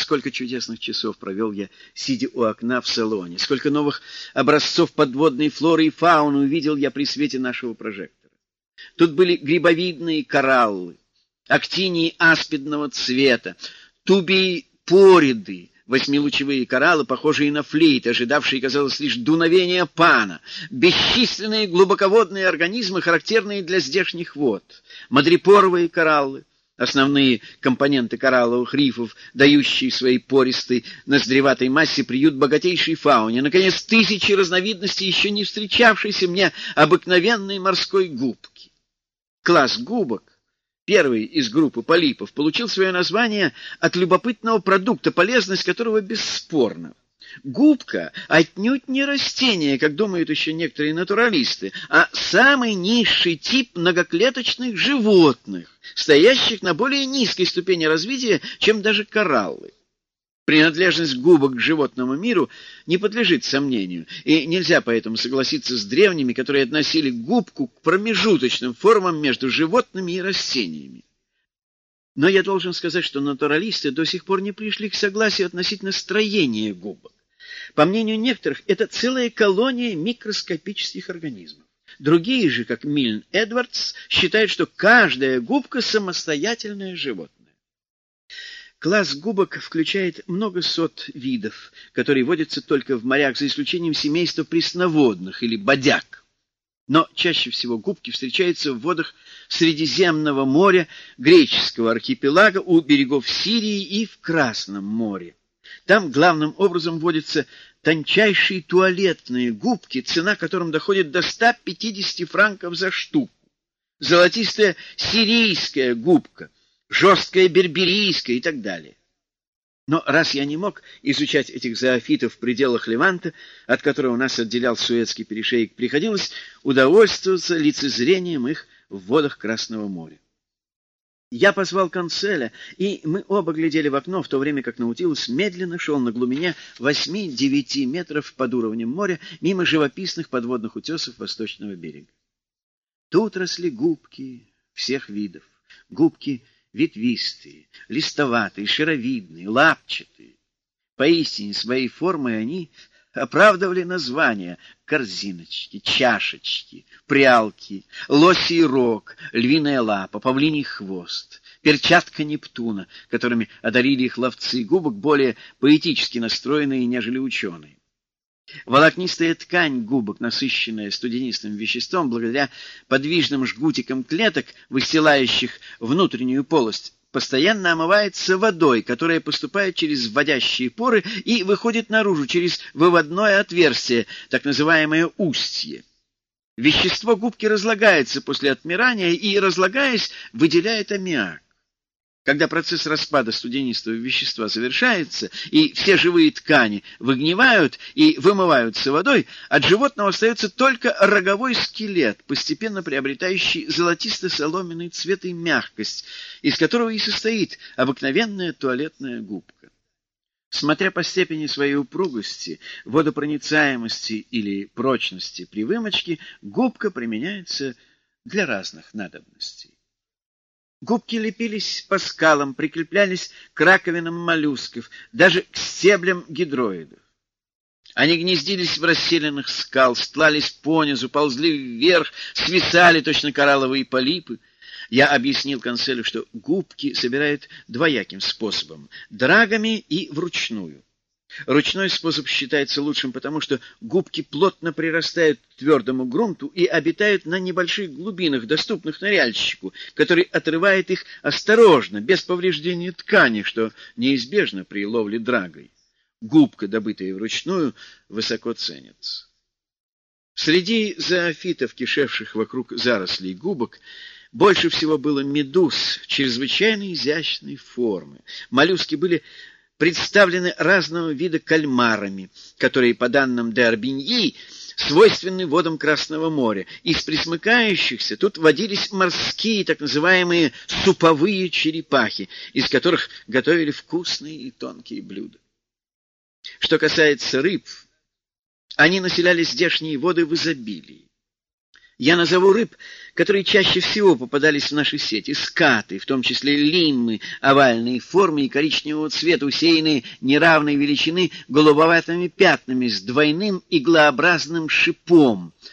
Сколько чудесных часов провел я, сидя у окна в салоне. Сколько новых образцов подводной флоры и фауны увидел я при свете нашего прожектора. Тут были грибовидные кораллы, актинии аспидного цвета, тубии пориды, восьмилучевые кораллы, похожие на флейт, ожидавшие, казалось, лишь дуновения пана, бесчисленные глубоководные организмы, характерные для здешних вод, мадрипоровые кораллы, основные компоненты коралловых рифов, дающие своей пористой ноздреватой массе приют богатейшей фауне, наконец, тысячи разновидностей еще не встречавшейся мне обыкновенной морской губки. Класс губок первый из группы полипов, получил свое название от любопытного продукта, полезность которого бесспорна. Губка отнюдь не растение, как думают еще некоторые натуралисты, а самый низший тип многоклеточных животных, стоящих на более низкой ступени развития, чем даже кораллы. Принадлежность губок к животному миру не подлежит сомнению, и нельзя поэтому согласиться с древними, которые относили губку к промежуточным формам между животными и растениями. Но я должен сказать, что натуралисты до сих пор не пришли к согласию относительно строения губок. По мнению некоторых, это целая колония микроскопических организмов. Другие же, как Мильн Эдвардс, считают, что каждая губка – самостоятельное животное. Класс губок включает много сот видов, которые водятся только в морях, за исключением семейства пресноводных или бодяг. Но чаще всего губки встречаются в водах Средиземного моря, греческого архипелага, у берегов Сирии и в Красном море. Там главным образом водятся тончайшие туалетные губки, цена которым доходит до 150 франков за штуку. Золотистая сирийская губка — жесткое берберийское и так далее. Но раз я не мог изучать этих зоофитов в пределах Леванта, от которого нас отделял Суэцкий перешейк, приходилось удовольствоваться лицезрением их в водах Красного моря. Я позвал канцеля, и мы оба глядели в окно, в то время как Наутилус медленно шел на глубине восьми-девяти метров под уровнем моря мимо живописных подводных утесов восточного берега. Тут росли губки всех видов, губки ветвистые, листоватые, шаровидные, лапчатые. Поистине своей формой они оправдывали названия корзиночки, чашечки, прялки, лосий рог, львиная лапа, павлиний хвост, перчатка Нептуна, которыми одарили их ловцы губок более поэтически настроенные, нежели ученые. Волокнистая ткань губок, насыщенная студенистым веществом, благодаря подвижным жгутикам клеток, выстилающих внутреннюю полость, постоянно омывается водой, которая поступает через вводящие поры и выходит наружу через выводное отверстие, так называемое устье. Вещество губки разлагается после отмирания и, разлагаясь, выделяет аммиак. Когда процесс распада студенистого вещества завершается, и все живые ткани выгнивают и вымываются водой, от животного остается только роговой скелет, постепенно приобретающий золотисто-соломенный цвет и мягкость, из которого и состоит обыкновенная туалетная губка. Смотря по степени своей упругости, водопроницаемости или прочности при вымочке, губка применяется для разных надобностей. Губки лепились по скалам, прикреплялись к раковинам моллюсков, даже к стеблям гидроидов. Они гнездились в расселенных скал, стлались понизу, ползли вверх, свисали точно коралловые полипы. Я объяснил канцелю, что губки собирают двояким способом — драгами и вручную. Ручной способ считается лучшим, потому что губки плотно прирастают к твердому грунту и обитают на небольших глубинах, доступных ныряльщику, который отрывает их осторожно, без повреждения ткани, что неизбежно при ловле драгой. Губка, добытая вручную, высоко ценится. Среди зоофитов, кишевших вокруг зарослей губок, больше всего было медуз чрезвычайно изящной формы. Моллюски были представлены разного вида кальмарами, которые, по данным де Арбиньи, свойственны водам Красного моря. Из присмыкающихся тут водились морские так называемые суповые черепахи, из которых готовили вкусные и тонкие блюда. Что касается рыб, они населяли здешние воды в изобилии. Я назову рыб, которые чаще всего попадались в наши сети. Скаты, в том числе лиммы, овальные формы и коричневого цвета, усеянные неравной величины голубоватыми пятнами с двойным иглообразным шипом.